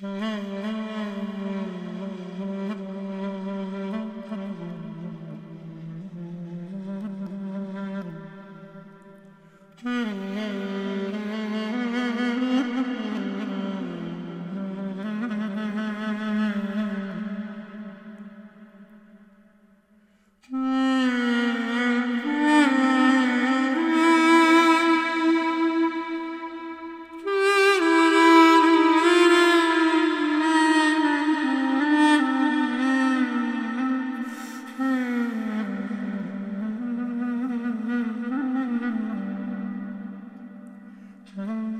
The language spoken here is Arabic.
Mm-hmm. Mm-hmm.